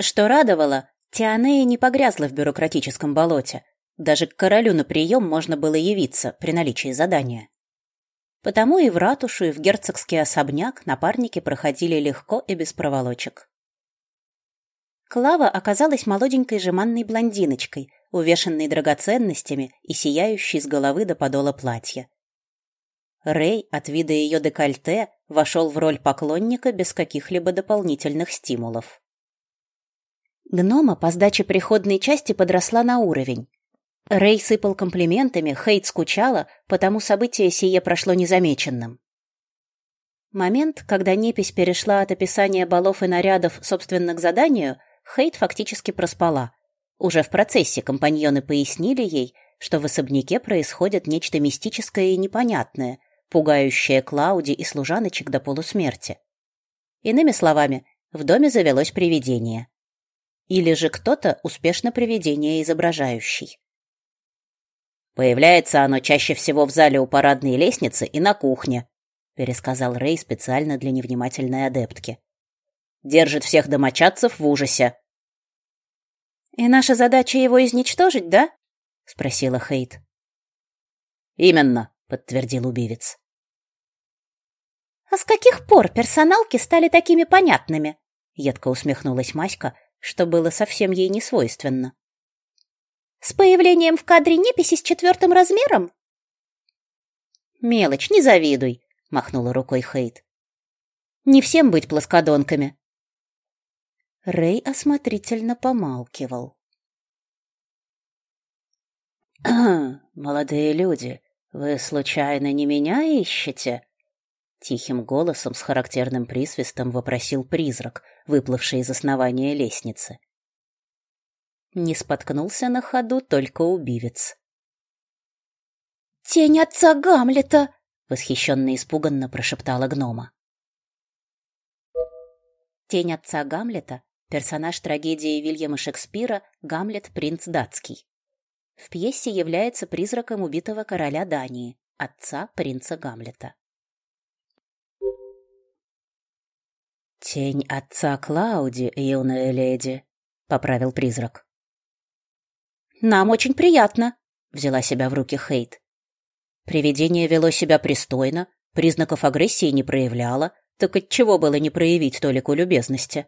Что радовало, Тианея не погрязла в бюрократическом болоте. Даже к королю на прием можно было явиться при наличии задания. Потому и в ратушу, и в герцогский особняк напарники проходили легко и без проволочек. Клава оказалась молоденькой жеманной блондиночкой, увешанной драгоценностями и сияющей с головы до подола платья. Рэй от вида ее декольте вошел в роль поклонника без каких-либо дополнительных стимулов. Гнома по сдаче приходной части подросла на уровень. Рэй сыпал комплиментами, Хейт скучала, потому событие сие прошло незамеченным. Момент, когда непись перешла от описания балов и нарядов, собственно, к заданию, Хейт фактически проспала. Уже в процессе компаньоны пояснили ей, что в особняке происходит нечто мистическое и непонятное, пугающее Клауди и служаночек до полусмерти. Иными словами, в доме завелось привидение. Или же кто-то успешно привидение изображающий. Появляется оно чаще всего в зале у парадной лестницы и на кухне, пересказал Рэй специально для невнимательной адептки. Держит всех домочадцев в ужасе. И наша задача его изничтожить, да? спросила Хейт. Именно, подтвердил убивец. А с каких пор персоналки стали такими понятными? едко усмехнулась Маська, что было совсем ей не свойственно. С появлением в кадре неписи с четвертым размером? Мелочь, не завидуй, махнула рукой Хейт. Не всем быть плоскодонками. Рэй осмотрительно помалкивал. «Молодые люди, вы случайно не меня ищете?» Тихим голосом с характерным присвистом вопросил призрак, выплывший из основания лестницы. Не споткнулся на ходу только убивец. «Тень отца Гамлета!» — восхищенно и испуганно прошептала гнома. Тень отца Гамлета — персонаж трагедии Вильяма Шекспира «Гамлет, принц датский». В пьесе является призраком убитого короля Дании, отца принца Гамлета. «Тень отца Клауди, юная леди», — поправил призрак. «Нам очень приятно», — взяла себя в руки Хейт. Привидение вело себя пристойно, признаков агрессии не проявляло, так отчего было не проявить толику любезности?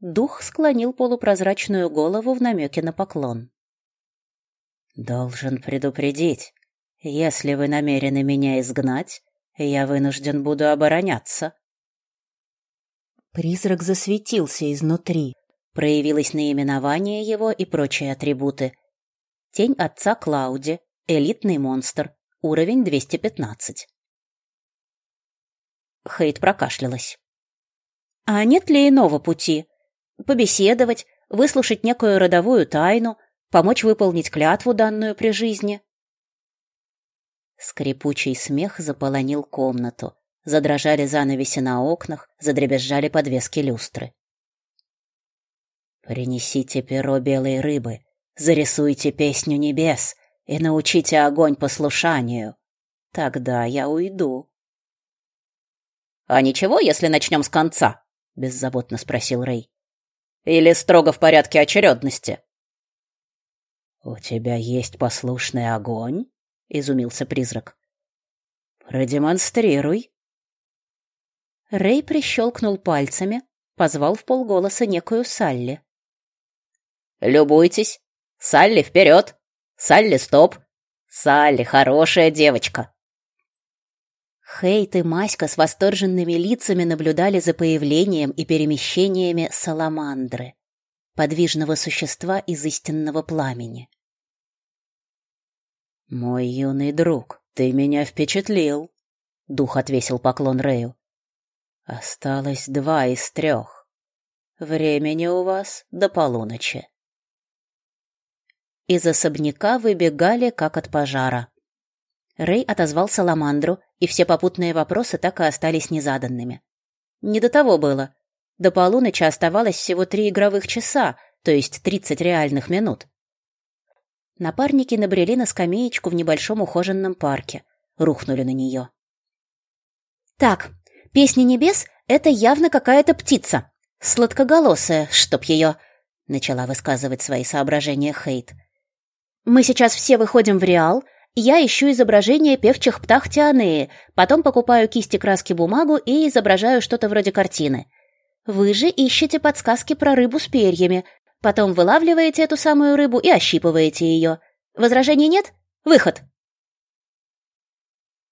Дух склонил полупрозрачную голову в намеке на поклон. «Должен предупредить, если вы намерены меня изгнать, я вынужден буду обороняться», Призрак засветился изнутри. Проявилось наименование его и прочие атрибуты. Тень отца Клауди, элитный монстр, уровень 215. Хейт прокашлялась. А нет ли иного пути? Побеседовать, выслушать некую родовую тайну, помочь выполнить клятву, данную при жизни? Скрипучий смех заполонил комнату. Задрожали занавеси на окнах, задребезжали подвески люстры. «Принесите перо белой рыбы, зарисуйте песню небес и научите огонь послушанию. Тогда я уйду». «А ничего, если начнем с конца?» — беззаботно спросил Рэй. «Или строго в порядке очередности?» «У тебя есть послушный огонь?» — изумился призрак. «Продемонстрируй». Рэй прищелкнул пальцами, позвал в полголоса некую Салли. «Любуйтесь! Салли, вперед! Салли, стоп! Салли, хорошая девочка!» Хейт и Маська с восторженными лицами наблюдали за появлением и перемещениями саламандры, подвижного существа из истинного пламени. «Мой юный друг, ты меня впечатлил!» — дух отвесил поклон Рэю. Осталось два из трех. Времени у вас до полуночи. Из особняка выбегали, как от пожара. Рэй отозвал Саламандру, и все попутные вопросы так и остались незаданными. Не до того было. До полуночи оставалось всего три игровых часа, то есть тридцать реальных минут. Напарники набрели на скамеечку в небольшом ухоженном парке, рухнули на нее. «Так, Песня небес — это явно какая-то птица. Сладкоголосая, чтоб ее... Начала высказывать свои соображения Хейт. Мы сейчас все выходим в Реал, я ищу изображение певчих птах Тианеи, потом покупаю кисти, краски, бумагу и изображаю что-то вроде картины. Вы же ищете подсказки про рыбу с перьями, потом вылавливаете эту самую рыбу и ощипываете ее. Возражений нет? Выход!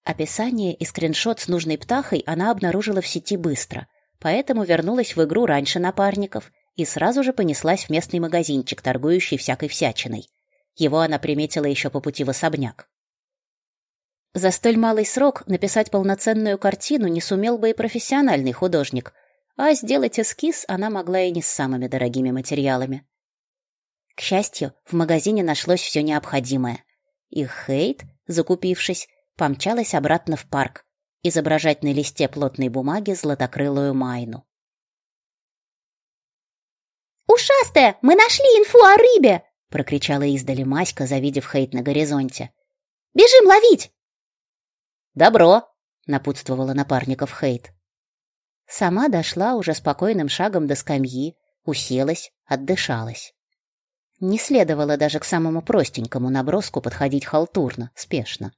Описание и скриншот с нужной птахой она обнаружила в сети быстро, поэтому вернулась в игру раньше напарников и сразу же понеслась в местный магазинчик, торгующий всякой всячиной. Его она приметила еще по пути в особняк. За столь малый срок написать полноценную картину не сумел бы и профессиональный художник, а сделать эскиз она могла и не с самыми дорогими материалами. К счастью, в магазине нашлось все необходимое. И Хейт, закупившись, помчалась обратно в парк, изображать на листе плотной бумаги златокрылую майну. «Ушастая, мы нашли инфу о рыбе!» — прокричала издали Маська, завидев Хейт на горизонте. «Бежим ловить!» «Добро!» — напутствовала напарников Хейт. Сама дошла уже спокойным шагом до скамьи, уселась, отдышалась. Не следовало даже к самому простенькому наброску подходить халтурно, спешно.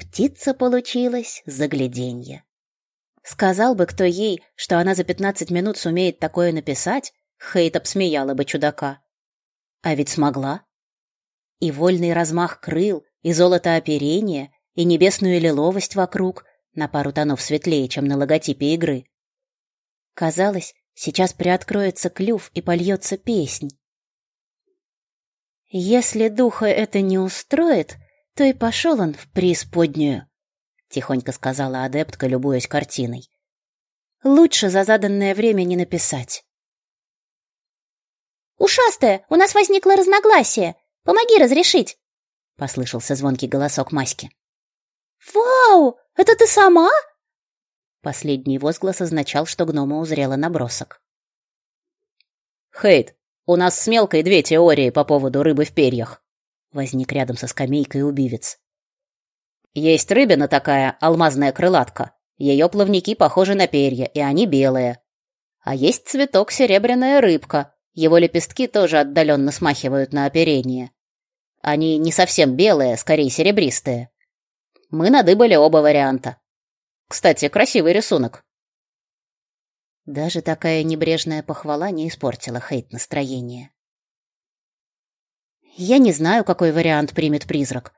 Птица получилась загляденье. Сказал бы кто ей, что она за пятнадцать минут сумеет такое написать, Хейт обсмеяла бы чудака. А ведь смогла. И вольный размах крыл, и золото оперения, и небесную лиловость вокруг, на пару тонов светлее, чем на логотипе игры. Казалось, сейчас приоткроется клюв и польется песнь. Если духа это не устроит, то и пошел он в преисподнюю, тихонько сказала адептка, любуясь картиной. Лучше за заданное время не написать. Ушастая, у нас возникло разногласие. Помоги разрешить, послышался звонкий голосок Маськи. Вау, это ты сама? Последний возглас означал, что гнома узрела набросок. Хейт, у нас с мелкой две теории по поводу рыбы в перьях. Возник рядом со скамейкой убивец. Есть рыбина такая, алмазная крылатка. Ее плавники похожи на перья, и они белые. А есть цветок серебряная рыбка. Его лепестки тоже отдаленно смахивают на оперение. Они не совсем белые, скорее серебристые. Мы надыбали оба варианта. Кстати, красивый рисунок. Даже такая небрежная похвала не испортила Хейт настроение. Я не знаю, какой вариант примет призрак.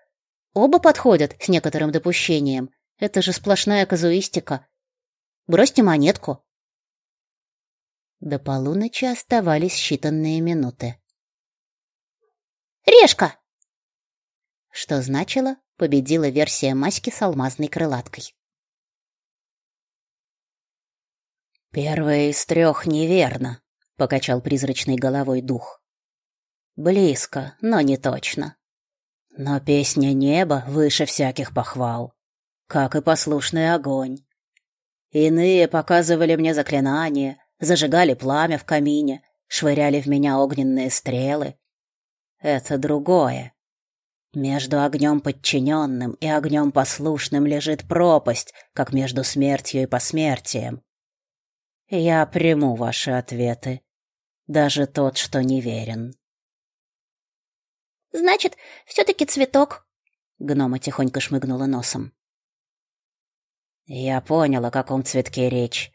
Оба подходят с некоторым допущением. Это же сплошная казуистика. Бросьте монетку. До полуночи оставались считанные минуты. Решка. Что значило, победила версия Маськи с алмазной крылаткой. Первое из трех неверно, покачал призрачной головой дух. Близко, но не точно. Но песня неба выше всяких похвал, как и послушный огонь. Иные показывали мне заклинания, зажигали пламя в камине, швыряли в меня огненные стрелы. Это другое. Между огнем подчиненным и огнем послушным лежит пропасть, как между смертью и посмертием. Я приму ваши ответы, даже тот, что неверен. Значит, все-таки цветок. Гнома тихонько шмыгнула носом. Я понял, о каком цветке речь.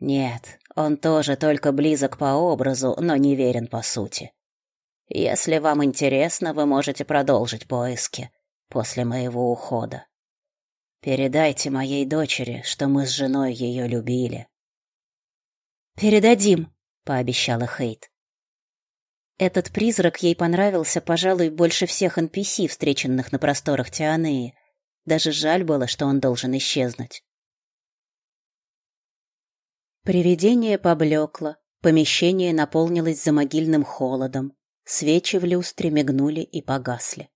Нет, он тоже только близок по образу, но не верен по сути. Если вам интересно, вы можете продолжить поиски после моего ухода. Передайте моей дочери, что мы с женой ее любили. Передадим, пообещала Хейт. Этот призрак ей понравился, пожалуй, больше всех NPC, встреченных на просторах Тианеи. Даже жаль было, что он должен исчезнуть. Привидение поблекло, помещение наполнилось замогильным холодом, свечи в люстре мигнули и погасли.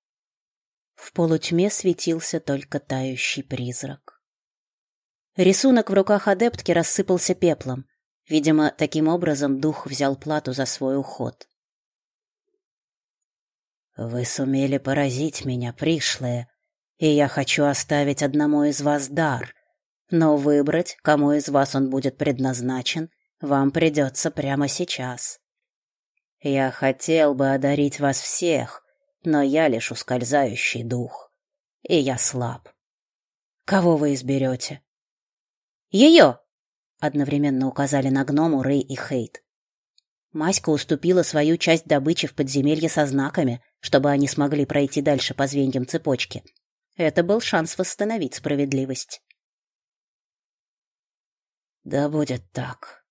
В полутьме светился только тающий призрак. Рисунок в руках адептки рассыпался пеплом. Видимо, таким образом дух взял плату за свой уход. Вы сумели поразить меня, пришлые, и я хочу оставить одному из вас дар, Но выбрать, кому из вас он будет предназначен, вам придется прямо сейчас. Я хотел бы одарить вас всех, но я лишь ускользающий дух, и я слаб. Кого вы изберете? Ее! Одновременно указали на гному Рэй и Хейт. Маська уступила свою часть добычи в подземелье со знаками, чтобы они смогли пройти дальше по звеньям цепочки. Это был шанс восстановить справедливость. Да будет так.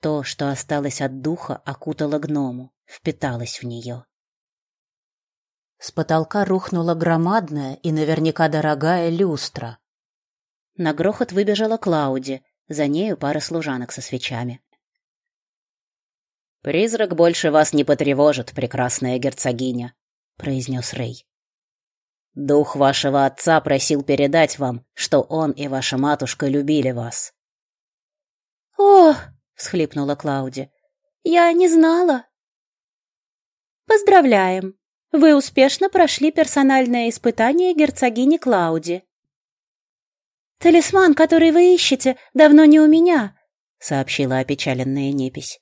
То, что осталось от духа, окутало гному, впиталось в нее. С потолка рухнула громадная и наверняка дорогая люстра. На грохот выбежала Клауди, за нею пара служанок со свечами. «Призрак больше вас не потревожит, прекрасная герцогиня», — произнес Рэй. «Дух вашего отца просил передать вам, что он и ваша матушка любили вас. «О!» — всхлипнула Клауди. «Я не знала». «Поздравляем! Вы успешно прошли персональное испытание герцогини Клауди». «Талисман, который вы ищете, давно не у меня», — сообщила опечаленная непись.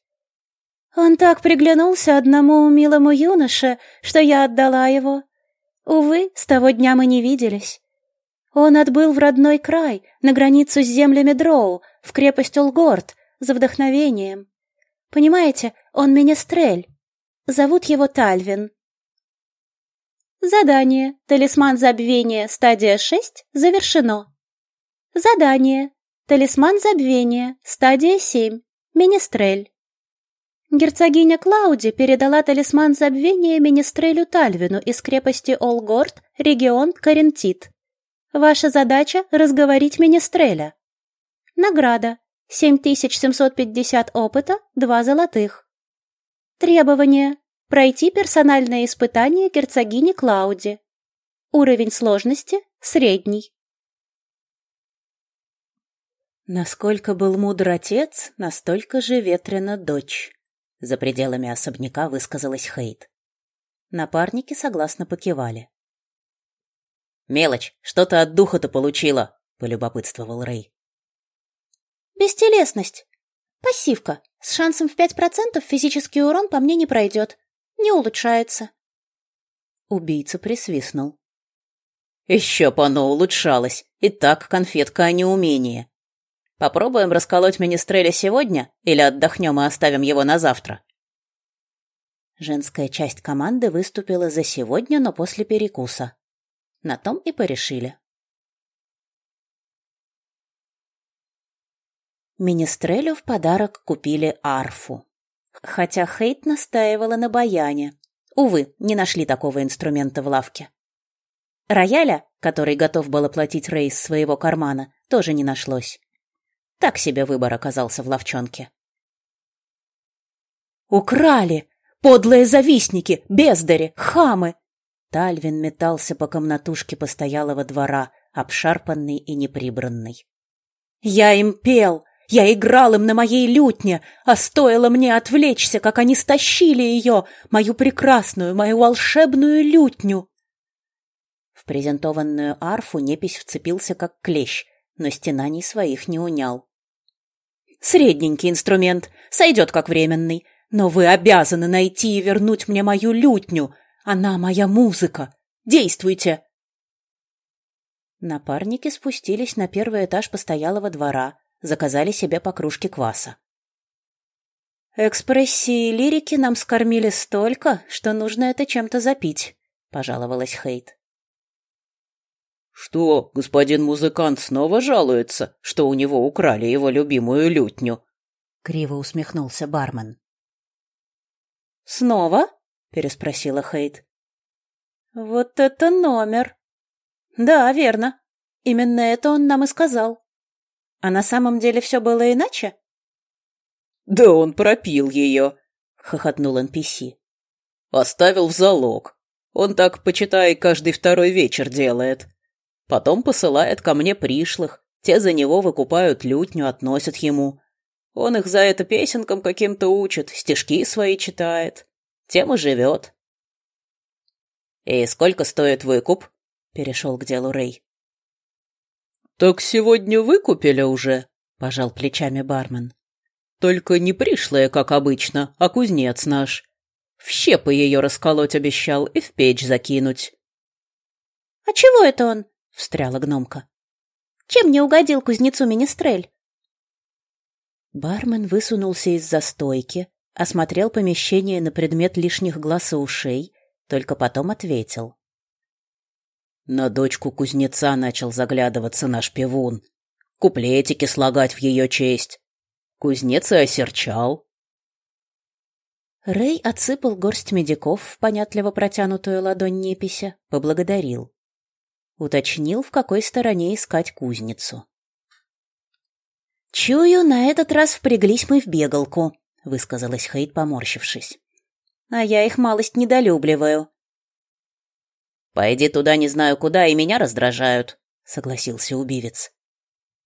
«Он так приглянулся одному милому юноше, что я отдала его. Увы, с того дня мы не виделись. Он отбыл в родной край, на границу с землями Дроу, в крепость Улгорд, за вдохновением. Понимаете, он менестрель. Зовут его Тальвин. Задание. Талисман забвения, стадия 6, завершено. Задание. Талисман забвения, стадия 7, менестрель. Герцогиня Клауди передала талисман забвения Министрелю Тальвину из крепости Олгорд, регион Карентит. Ваша задача — разговорить Министреля. Награда. 7750 опыта, 2 золотых. Требования. Пройти персональное испытание герцогини Клауди. Уровень сложности — средний. Насколько был мудр отец, настолько же ветрена дочь. За пределами особняка высказалась Хейт. Напарники согласно покивали. «Мелочь, что ты от духа-то получила?» — полюбопытствовал Рэй. «Бестелесность. Пассивка. С шансом в пять процентов физический урон по мне не пройдет. Не улучшается». Убийца присвистнул. «Еще бы оно улучшалось. И так конфетка, а не умение. Попробуем расколоть Министреля сегодня или отдохнем и оставим его на завтра?» Женская часть команды выступила за сегодня, но после перекуса. На том и порешили. Министрелю в подарок купили арфу. Хотя Хейт настаивала на баяне. Увы, не нашли такого инструмента в лавке. Рояля, который готов был оплатить рейс своего кармана, тоже не нашлось. Так себе выбор оказался в ловчонке. «Украли! Подлые завистники! Бездари! Хамы!» Тальвин метался по комнатушке постоялого двора, обшарпанный и неприбранный. «Я им пел! Я играл им на моей лютне, а стоило мне отвлечься, как они стащили ее, мою прекрасную, мою волшебную лютню!» В презентованную арфу непись вцепился как клещ, но стенаний своих не унял. «Средненький инструмент, сойдет как временный, но вы обязаны найти и вернуть мне мою лютню, она моя музыка. Действуйте!» Напарники спустились на первый этаж постоялого двора, заказали себе по кружке кваса. «Экспрессии и лирики нам скормили столько, что нужно это чем-то запить», — пожаловалась Хейт. «Что, господин музыкант снова жалуется, что у него украли его любимую лютню?» — криво усмехнулся бармен. «Снова?» — переспросила Хейт. «Вот это номер!» «Да, верно. Именно это он нам и сказал. А на самом деле все было иначе?» «Да он пропил ее!» — хохотнул NPC. «Оставил в залог. Он так, почитай, каждый второй вечер делает. Потом посылает ко мне пришлых. Те за него выкупают лютню, относят ему. Он их за это песенкам каким-то учит, стишки свои читает. Тем и живет. «И сколько стоит выкуп?» — перешел к делу Рэй. Так сегодня выкупили уже, пожал плечами бармен. Только не пришлая, как обычно, а кузнец наш. В щепы ее расколоть обещал и в печь закинуть. А чего это он? Встряла гномка. Чем не угодил кузнецу Министрель? Бармен высунулся из-за стойки, осмотрел помещение на предмет лишних глаз и ушей, только потом ответил. На дочку кузнеца начал заглядываться наш пивун. Куплетики слагать в ее честь. Кузнец и осерчал. Рэй отсыпал горсть медиков в понятливо протянутую ладонь непися, поблагодарил. Уточнил, в какой стороне искать кузницу. «Чую, на этот раз впряглись мы в бегалку», — высказалась Хейт, поморщившись. «А я их малость недолюбливаю». «Пойди туда не знаю куда, и меня раздражают», — согласился убивец.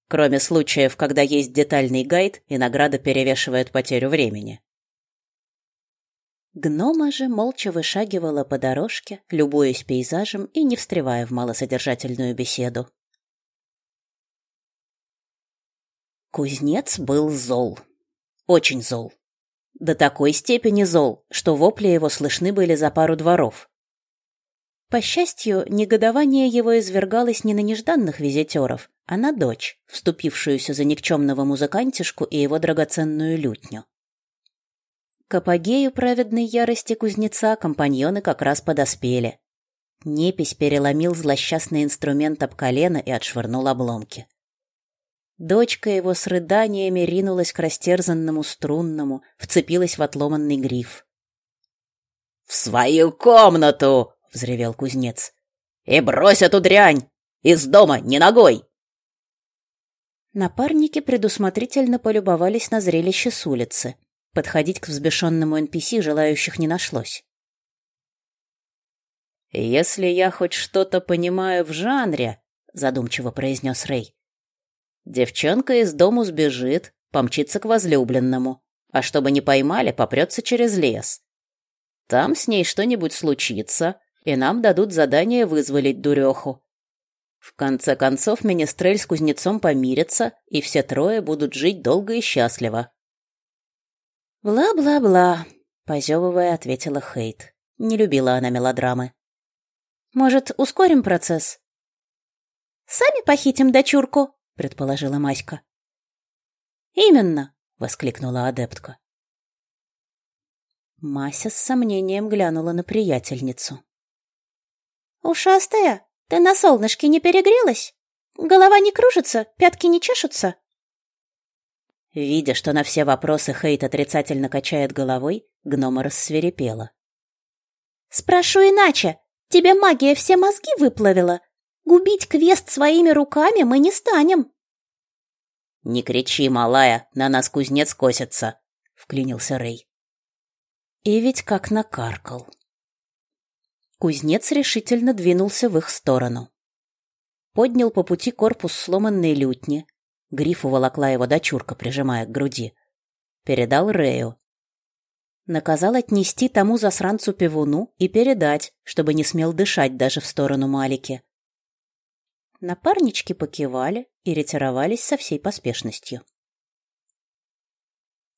«Кроме случаев, когда есть детальный гайд, и награда перевешивает потерю времени». Гнома же молча вышагивала по дорожке, любуясь пейзажем и не встревая в малосодержательную беседу. Кузнец был зол. Очень зол. До такой степени зол, что вопли его слышны были за пару дворов. По счастью, негодование его извергалось не на нежданных визитеров, а на дочь, вступившуюся за никчемного музыкантишку и его драгоценную лютню. К апогею праведной ярости кузнеца компаньоны как раз подоспели. Непись переломил злосчастный инструмент об колено и отшвырнул обломки. Дочка его с рыданиями ринулась к растерзанному струнному, вцепилась в отломанный гриф. «В свою комнату!» — взревел кузнец. «И брось эту дрянь! Из дома, не ногой!» Напарники предусмотрительно полюбовались на зрелище с улицы. Подходить к взбешенному NPC желающих не нашлось. «Если я хоть что-то понимаю в жанре», — задумчиво произнес Рэй, Девчонка из дому сбежит, помчится к возлюбленному, а чтобы не поймали, попрется через лес. Там с ней что-нибудь случится, и нам дадут задание вызволить дуреху. В конце концов, Министрель с кузнецом помирятся, и все трое будут жить долго и счастливо. «Бла-бла-бла», — позевывая, ответила Хейт. Не любила она мелодрамы. «Может, ускорим процесс?» «Сами похитим дочурку», — предположила Маська. «Именно!» — воскликнула адептка. Мася с сомнением глянула на приятельницу. «Ушастая, ты на солнышке не перегрелась? Голова не кружится, пятки не чешутся?» Видя, что на все вопросы Хейт отрицательно качает головой, гнома рассверепела. «Спрошу иначе. Тебе магия все мозги выплавила? Губить квест своими руками мы не станем. Не кричи, малая, на нас кузнец косится, вклинился Рей. И ведь как накаркал. Кузнец решительно двинулся в их сторону. Поднял по пути корпус сломанной лютни. Гриф уволокла его дочурка, прижимая к груди. Передал Рею. Наказал отнести тому засранцу пивуну и передать, чтобы не смел дышать даже в сторону Малики. Напарнички покивали и ретировались со всей поспешностью.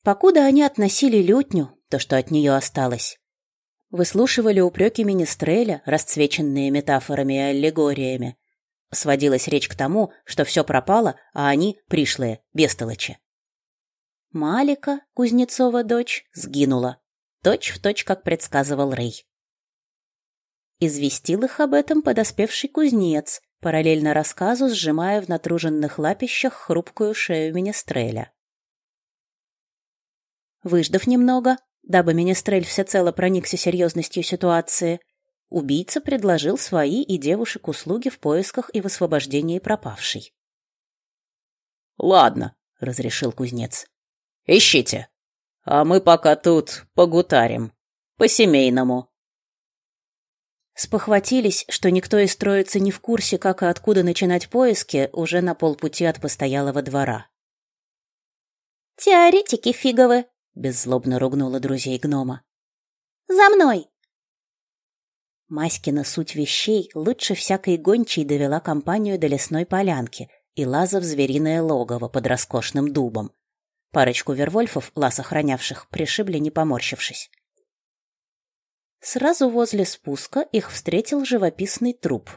Покуда они относили лютню, то, что от нее осталось, выслушивали упреки Министреля, расцвеченные метафорами и аллегориями, сводилась речь к тому, что все пропало, а они пришлые, бестолочи. Малика, Кузнецова дочь, сгинула, точь в точь, как предсказывал Рей. Известил их об этом подоспевший кузнец, параллельно рассказу сжимая в натруженных лапищах хрупкую шею Министреля. Выждав немного, дабы Министрель всецело проникся серьезностью ситуации, убийца предложил свои и девушек услуги в поисках и в освобождении пропавшей. «Ладно», — разрешил кузнец. «Ищите, а мы пока тут погутарим, по-семейному». Спохватились, что никто из троицы не в курсе, как и откуда начинать поиски, уже на полпути от постоялого двора. «Теоретики фиговы!» — беззлобно ругнула друзей гнома. «За мной!» Маськина суть вещей лучше всякой гончей довела компанию до лесной полянки и Лаза в звериное логово под роскошным дубом. Парочку вервольфов, лаз охранявших, пришибли, не поморщившись. Сразу возле спуска их встретил живописный труп.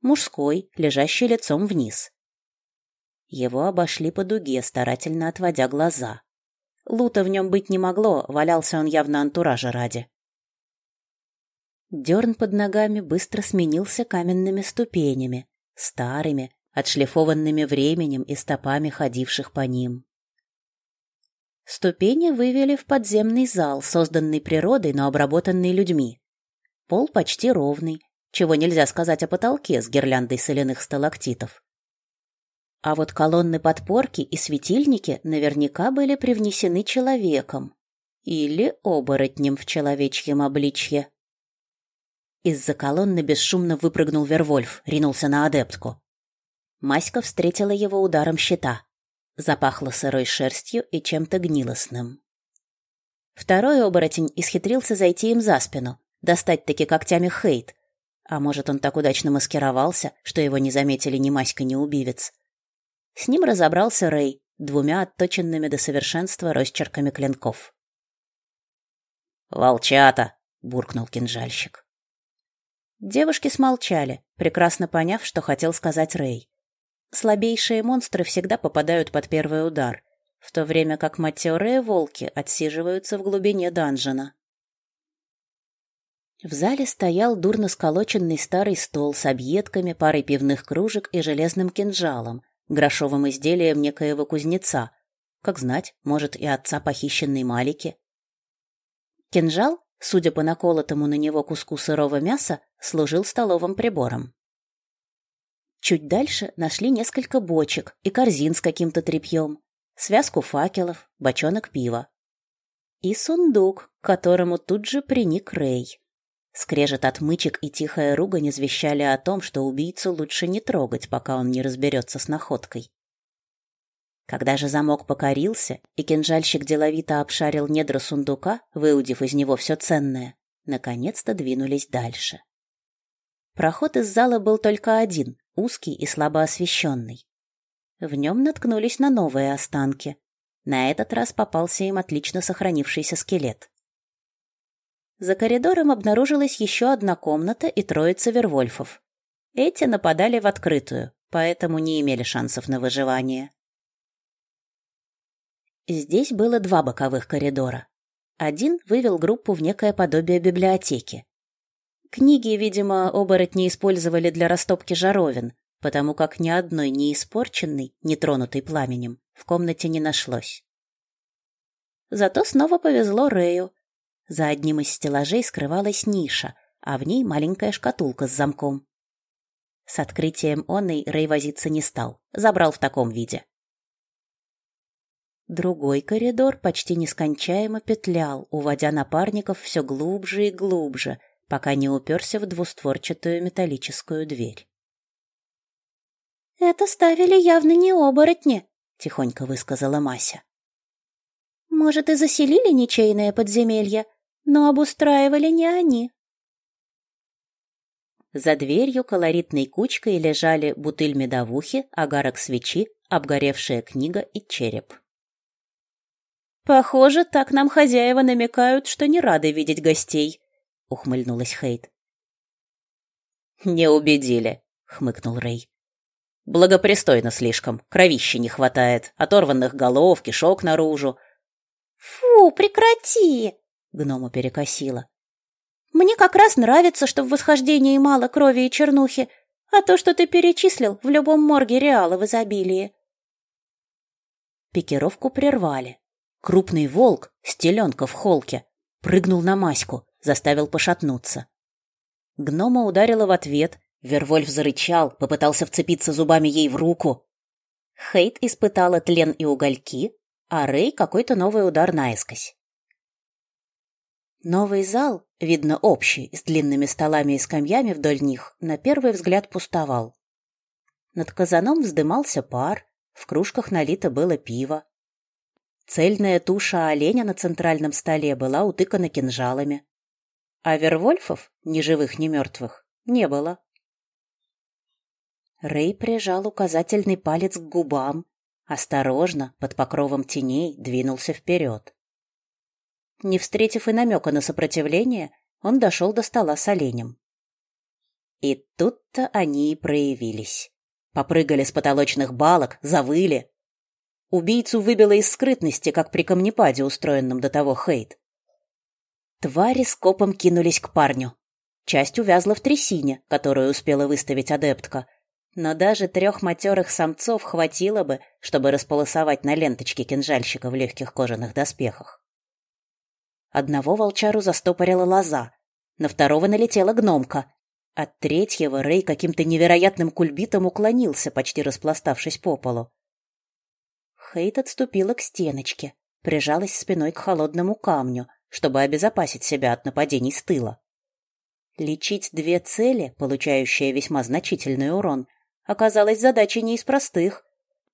Мужской, лежащий лицом вниз. Его обошли по дуге, старательно отводя глаза. Лута в нем быть не могло, валялся он явно антуража ради. Дерн под ногами быстро сменился каменными ступенями, старыми, отшлифованными временем и стопами ходивших по ним. Ступени вывели в подземный зал, созданный природой, но обработанный людьми. Пол почти ровный, чего нельзя сказать о потолке с гирляндой соляных сталактитов. А вот колонны подпорки и светильники наверняка были привнесены человеком или оборотнем в человечьем обличье. Из-за колонны бесшумно выпрыгнул Вервольф, ринулся на адептку. Маська встретила его ударом щита. Запахло сырой шерстью и чем-то гнилостным. Второй оборотень исхитрился зайти им за спину, достать-таки когтями Хейт. А может, он так удачно маскировался, что его не заметили ни Маська, ни убивец. С ним разобрался Рэй двумя отточенными до совершенства росчерками клинков. «Волчата!» — буркнул кинжальщик. Девушки смолчали, прекрасно поняв, что хотел сказать Рэй. Слабейшие монстры всегда попадают под первый удар, в то время как матерые волки отсиживаются в глубине данжена. В зале стоял дурно сколоченный старый стол с объедками, парой пивных кружек и железным кинжалом, грошовым изделием некоего кузнеца. Как знать, может, и отца похищенной Малики. Кинжал, судя по наколотому на него куску сырого мяса, служил столовым прибором. Чуть дальше нашли несколько бочек и корзин с каким-то тряпьем, связку факелов, бочонок пива. И сундук, к которому тут же приник Рэй. Скрежет отмычек и тихая ругань извещали о том, что убийцу лучше не трогать, пока он не разберется с находкой. Когда же замок покорился, и кинжальщик деловито обшарил недра сундука, выудив из него все ценное, наконец-то двинулись дальше. Проход из зала был только один, узкий и слабо освещенный. В нем наткнулись на новые останки. На этот раз попался им отлично сохранившийся скелет. За коридором обнаружилась еще одна комната и троица вервольфов. Эти нападали в открытую, поэтому не имели шансов на выживание. Здесь было два боковых коридора. Один вывел группу в некое подобие библиотеки. Книги, видимо, оборотни использовали для растопки жаровин, потому как ни одной не испорченной, не тронутой пламенем, в комнате не нашлось. Зато снова повезло Рэю. За одним из стеллажей скрывалась ниша, а в ней маленькая шкатулка с замком. С открытием оной Рэй возиться не стал, забрал в таком виде. Другой коридор почти нескончаемо петлял, уводя напарников все глубже и глубже — пока не уперся в двустворчатую металлическую дверь. «Это ставили явно не оборотни», — тихонько высказала Мася. «Может, и заселили ничейное подземелье, но обустраивали не они». За дверью колоритной кучкой лежали бутыль медовухи, агарок свечи, обгоревшая книга и череп. «Похоже, так нам хозяева намекают, что не рады видеть гостей», ухмыльнулась Хейт. Не убедили, хмыкнул Рэй. Благопристойно слишком, кровищи не хватает, оторванных голов, кишок наружу. Фу, прекрати, гному перекосила. Мне как раз нравится, что в восхождении мало крови и чернухи, а то, что ты перечислил, в любом морге реала в изобилии. Пикировку прервали. Крупный волк, стеленка в холке, прыгнул на Маську, заставил пошатнуться. Гнома ударила в ответ, Вервольф зарычал, попытался вцепиться зубами ей в руку. Хейт испытала тлен и угольки, а Рэй какой-то новый удар наискось. Новый зал, видно общий, с длинными столами и скамьями вдоль них, на первый взгляд пустовал. Над казаном вздымался пар, в кружках налито было пиво. Цельная туша оленя на центральном столе была утыкана кинжалами. А Вервольфов, ни живых, ни мертвых, не было. Рэй прижал указательный палец к губам, осторожно, под покровом теней, двинулся вперед. Не встретив и намека на сопротивление, он дошел до стола с оленем. И тут-то они и проявились. Попрыгали с потолочных балок, завыли. Убийцу выбило из скрытности, как при камнепаде, устроенном до того Хейт. Твари скопом кинулись к парню. Часть увязла в трясине, которую успела выставить адептка, но даже трех матерых самцов хватило бы, чтобы располосовать на ленточке кинжальщика в легких кожаных доспехах. Одного волчару застопорила лоза, на второго налетела гномка. От третьего Рэй каким-то невероятным кульбитом уклонился, почти распластавшись по полу. Хейт отступила к стеночке, прижалась спиной к холодному камню, чтобы обезопасить себя от нападений с тыла. Лечить две цели, получающие весьма значительный урон, оказалась задачей не из простых.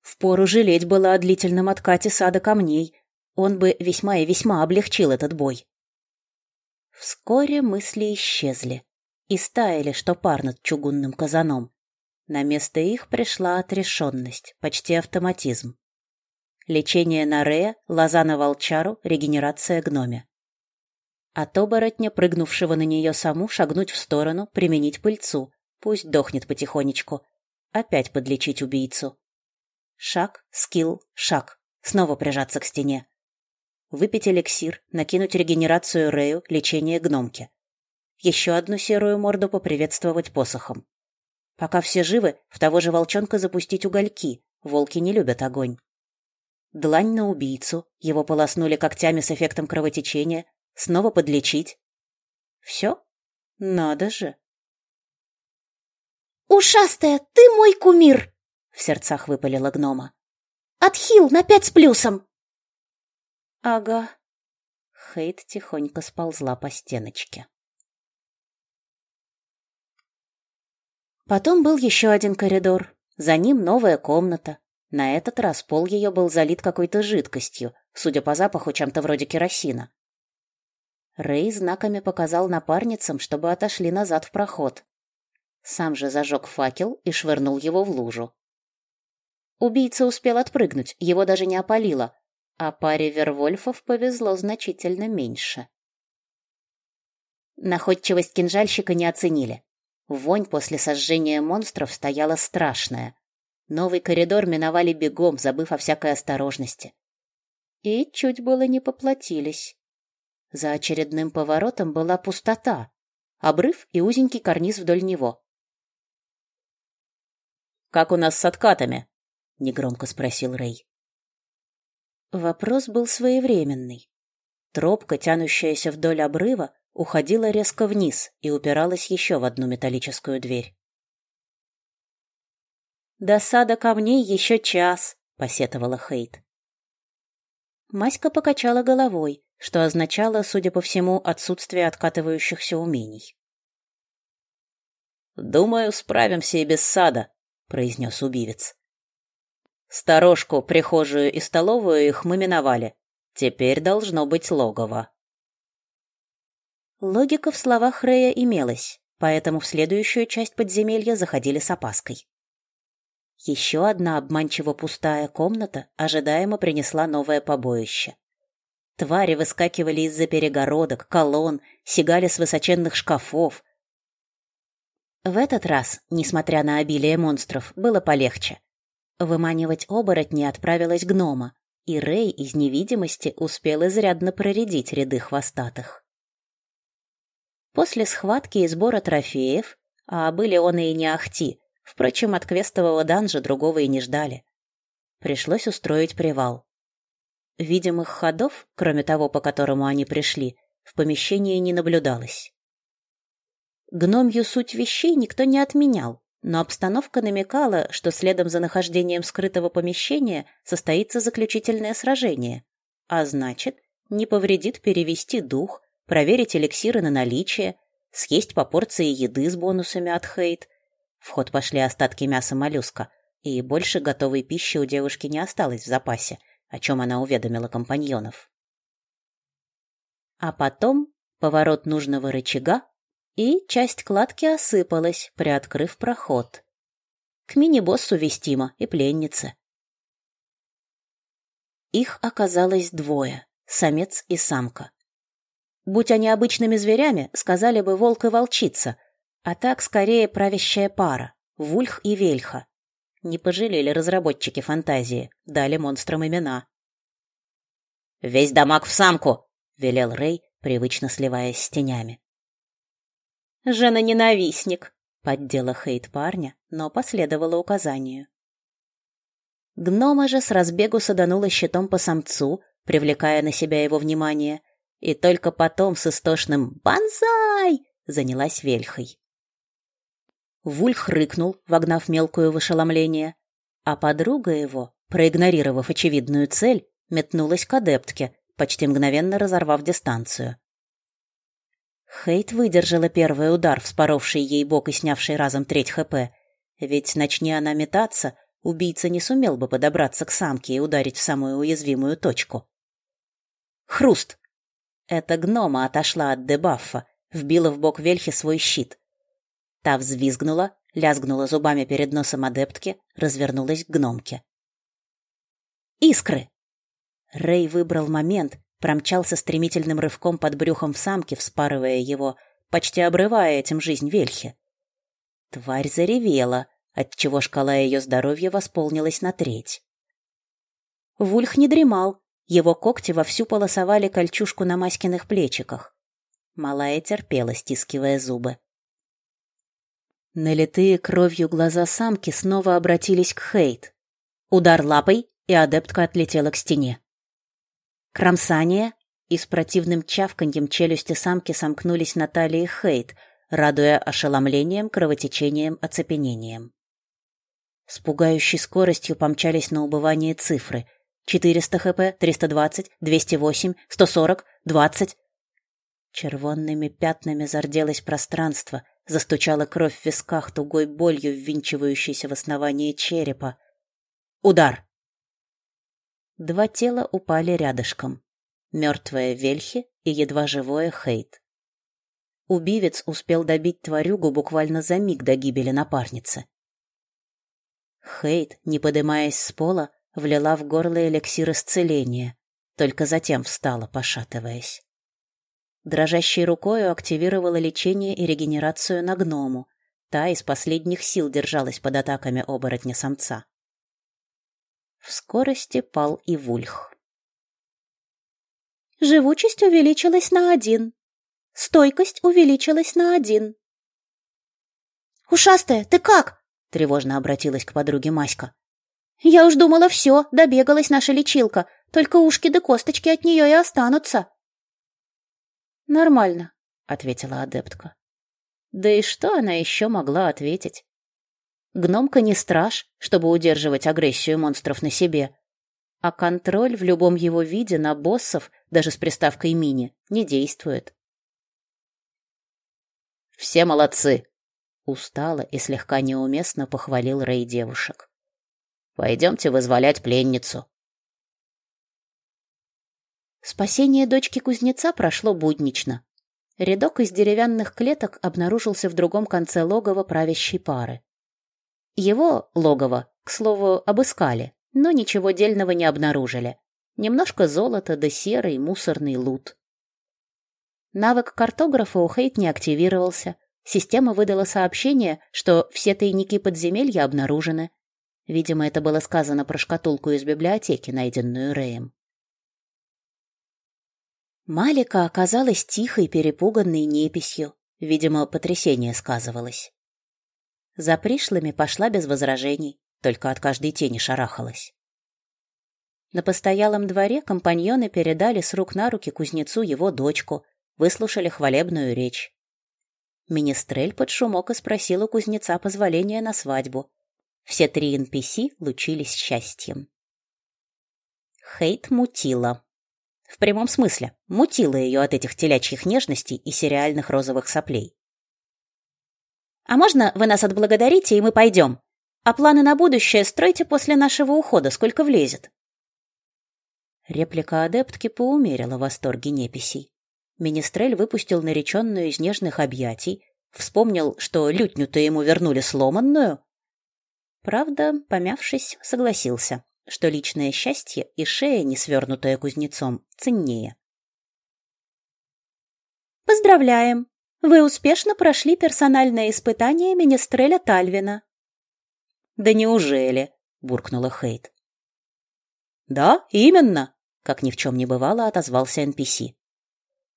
Впору жалеть было о длительном откате сада камней. Он бы весьма и весьма облегчил этот бой. Вскоре мысли исчезли и стаяли, что пар над чугунным казаном. На место их пришла отрешенность, почти автоматизм. Лечение на Рея, лоза на волчару, регенерация гноме. От оборотня, прыгнувшего на нее саму, шагнуть в сторону, применить пыльцу. Пусть дохнет потихонечку. Опять подлечить убийцу. Шаг, скилл, шаг. Снова прижаться к стене. Выпить эликсир, накинуть регенерацию Рэю, лечение гномки. Еще одну серую морду поприветствовать посохом. Пока все живы, в того же волчонка запустить угольки. Волки не любят огонь. Длань на убийцу, его полоснули когтями с эффектом кровотечения, снова подлечить. Все? Надо же. «Ушастая, ты мой кумир!» — в сердцах выпалила гнома. «Отхил на пять с плюсом!» «Ага». Хейт тихонько сползла по стеночке. Потом был еще один коридор. За ним новая комната. На этот раз пол ее был залит какой-то жидкостью, судя по запаху, чем-то вроде керосина. Рэй знаками показал напарницам, чтобы отошли назад в проход. Сам же зажег факел и швырнул его в лужу. Убийца успел отпрыгнуть, его даже не опалило, а паре Вервольфов повезло значительно меньше. Находчивость кинжальщика не оценили. Вонь после сожжения монстров стояла страшная. Новый коридор миновали бегом, забыв о всякой осторожности. И чуть было не поплатились. За очередным поворотом была пустота, обрыв и узенький карниз вдоль него. «Как у нас с откатами?» — негромко спросил Рэй. Вопрос был своевременный. Тропка, тянущаяся вдоль обрыва, уходила резко вниз и упиралась еще в одну металлическую дверь. «До сада камней еще час», — посетовала Хейт. Маська покачала головой, что означало, судя по всему, отсутствие откатывающихся умений. «Думаю, справимся и без сада», произнес убивец. Сторожку, прихожую и столовую их мы миновали. Теперь должно быть логово. Логика в словах Рея имелась, поэтому в следующую часть подземелья заходили с опаской. Еще одна обманчиво пустая комната ожидаемо принесла новое побоище. Твари выскакивали из-за перегородок, колонн, сигали с высоченных шкафов, в этот раз, несмотря на обилие монстров, было полегче. Выманивать оборотни отправилась гнома, и Рэй из невидимости успел изрядно проредить ряды хвостатых. После схватки и сбора трофеев, а были он и не ахти, впрочем, от квестового данжа другого и не ждали, пришлось устроить привал. Видимых ходов, кроме того, по которому они пришли, в помещении не наблюдалось. Гномью суть вещей никто не отменял, но обстановка намекала, что следом за нахождением скрытого помещения состоится заключительное сражение, а значит, не повредит перевести дух, проверить эликсиры на наличие, съесть по порции еды с бонусами от Хейт. В ход пошли остатки мяса моллюска, и больше готовой пищи у девушки не осталось в запасе, о чем она уведомила компаньонов. А потом поворот нужного рычага, и часть кладки осыпалась, приоткрыв проход. к мини-боссу вестимо и пленнице. Их оказалось двое — самец и самка. Будь они обычными зверями, сказали бы волк и волчица, а так скорее правящая пара — вульх и вельха. Не пожалели разработчики фантазии, дали монстрам имена. «Весь дамаг в самку!» — велел Рэй, привычно сливаясь с тенями. «Жена-ненавистник!» — поддела хейт парня, но последовало указанию. Гнома же с разбегу саданула щитом по самцу, привлекая на себя его внимание, и только потом с истошным «Бонзай!» занялась вельхой. Вульх рыкнул, вогнав мелкую в ошеломление, а подруга его, проигнорировав очевидную цель, метнулась к адептке, почти мгновенно разорвав дистанцию. Хейт выдержала первый удар, вспоровший ей бок и снявший разом треть ХП, ведь начни она метаться, убийца не сумел бы подобраться к самке и ударить в самую уязвимую точку. Хруст! Эта гнома отошла от дебаффа, вбила в бок Вельхи свой щит. Та взвизгнула, лязгнула зубами перед носом адептки, развернулась к гномке. Искры! Рэй выбрал момент, промчался стремительным рывком под брюхом в самке, вспарывая его, почти обрывая этим жизнь Вельхи. Тварь заревела — отчего шкала ее здоровья восполнилась на треть. Вульх не дремал, его когти вовсю полосовали кольчужку на Маськиных плечиках. Малая терпела, стискивая зубы. Налитые кровью глаза самки снова обратились к Хейт. Удар лапой, и адептка отлетела к стене. Кромсание, и с противным чавканьем челюсти самки сомкнулись на талии Хейт, радуя ошеломлением, кровотечением, оцепенением. С пугающей скоростью помчались на убывание цифры. 400 хп, 320, 208, 140, 20. Червонными пятнами зарделось пространство, застучала кровь в висках тугой болью, ввинчивающейся в основание черепа. Удар! Два тела упали рядышком. Мертвая Вельхи и едва живое Хейт. Убивец успел добить тварюгу буквально за миг до гибели напарницы. Хейт, не поднимаясь с пола, влила в горло эликсир исцеления, только затем встала, пошатываясь. Дрожащей рукой активировала лечение и регенерацию на гному. Та из последних сил держалась под атаками оборотня-самца. В скорости пал и Вульх. Живучесть увеличилась на один. Стойкость увеличилась на один. «Ушастая, ты как?» — тревожно обратилась к подруге Маська. «Я уж думала, все, добегалась наша лечилка, только ушки да косточки от нее и останутся». «Нормально», — ответила адептка. Да и что она еще могла ответить? Гномка не страж, чтобы удерживать агрессию монстров на себе, а контроль в любом его виде на боссов, даже с приставкой «мини», не действует. «Все молодцы!» Устало и слегка неуместно похвалил Рэй девушек. «Пойдемте вызволять пленницу». Спасение дочки кузнеца прошло буднично. Рядок из деревянных клеток обнаружился в другом конце логова правящей пары. Его логово, к слову, обыскали, но ничего дельного не обнаружили. Немножко золота да серый мусорный лут. Навык картографа у Хейт не активировался, Система выдала сообщение, что все тайники подземелья обнаружены. Видимо, это было сказано про шкатулку из библиотеки, найденную Рэем. Малика оказалась тихой, перепуганной неписью. Видимо, потрясение сказывалось. За пришлыми пошла без возражений, только от каждой тени шарахалась. На постоялом дворе компаньоны передали с рук на руки кузнецу его дочку, выслушали хвалебную речь. Министрель под шумок и спросила кузнеца позволения на свадьбу. Все три NPC лучились счастьем. Хейт мутила. В прямом смысле, мутила ее от этих телячьих нежностей и сериальных розовых соплей. «А можно вы нас отблагодарите, и мы пойдем? А планы на будущее стройте после нашего ухода, сколько влезет». Реплика адептки поумерила восторги неписей. Министрель выпустил нареченную из нежных объятий, вспомнил, что лютню-то ему вернули сломанную. Правда, помявшись, согласился, что личное счастье и шея, не свернутая кузнецом, ценнее. Поздравляем! Вы успешно прошли персональное испытание Министреля Тальвина. Да неужели? буркнула Хейт. Да, именно, как ни в чем не бывало, отозвался NPC.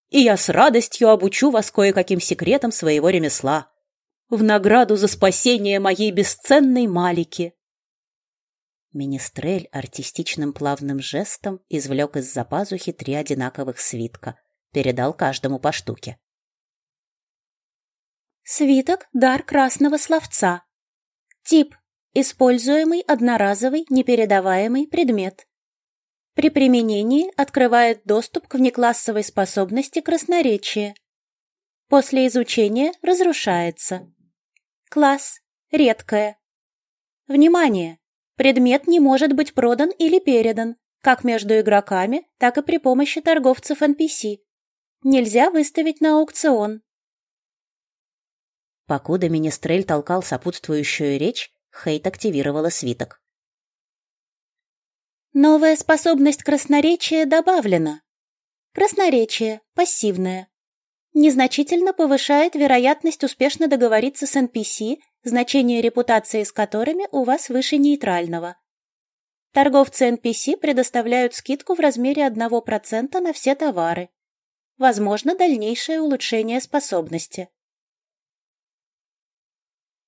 И я с радостью обучу вас кое-каким секретам своего ремесла. В награду за спасение моей бесценной Малики. Министрель артистичным плавным жестом извлек из-за пазухи три одинаковых свитка, передал каждому по штуке. Свиток – дар красного словца. Тип – используемый одноразовый непередаваемый предмет. При применении открывает доступ к внеклассовой способности красноречия. После изучения разрушается. Класс – редкое. Внимание! Предмет не может быть продан или передан, как между игроками, так и при помощи торговцев NPC. Нельзя выставить на аукцион. Покуда Министрель толкал сопутствующую речь, Хейт активировала свиток. Новая способность красноречия добавлена. Красноречие – пассивное. Незначительно повышает вероятность успешно договориться с NPC значение репутации с которыми у вас выше нейтрального. Торговцы NPC предоставляют скидку в размере 1% на все товары. Возможно дальнейшее улучшение способности.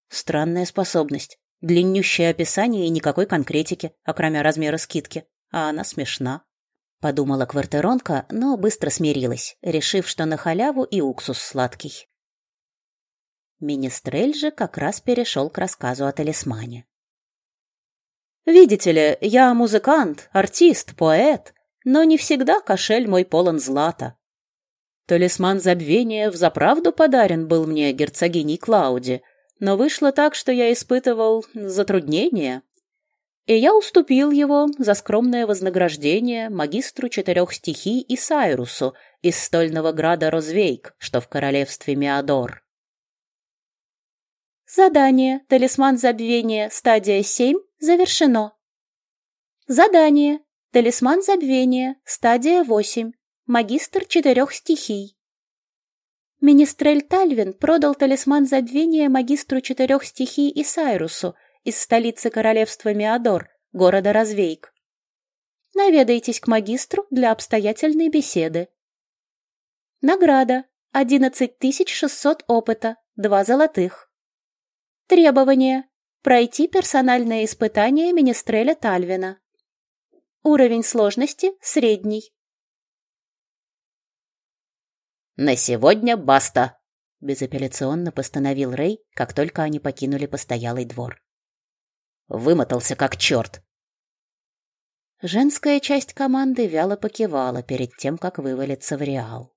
Странная способность. Длиннющее описание и никакой конкретики, окромя размера скидки. А она смешна. Подумала квартиронка, но быстро смирилась, решив, что на халяву и уксус сладкий. Министрель же как раз перешел к рассказу о талисмане. «Видите ли, я музыкант, артист, поэт, но не всегда кошель мой полон злата. Талисман забвения взаправду подарен был мне герцогиней Клауди, но вышло так, что я испытывал затруднения, и я уступил его за скромное вознаграждение магистру четырех стихий Исайрусу из стольного града Розвейк, что в королевстве Миадор. Задание «Талисман забвения. Стадия 7» завершено. Задание «Талисман забвения. Стадия 8. Магистр четырех стихий». Министрель Тальвин продал талисман забвения магистру четырех стихий Исайрусу из столицы королевства Миадор, города Развейк. Наведайтесь к магистру для обстоятельной беседы. Награда. 11600 опыта, два золотых. Требование. Пройти персональное испытание Министреля Тальвина. Уровень сложности средний. «На сегодня баста!» – безапелляционно постановил Рэй, как только они покинули постоялый двор. Вымотался как черт. Женская часть команды вяло покивала перед тем, как вывалиться в Реал.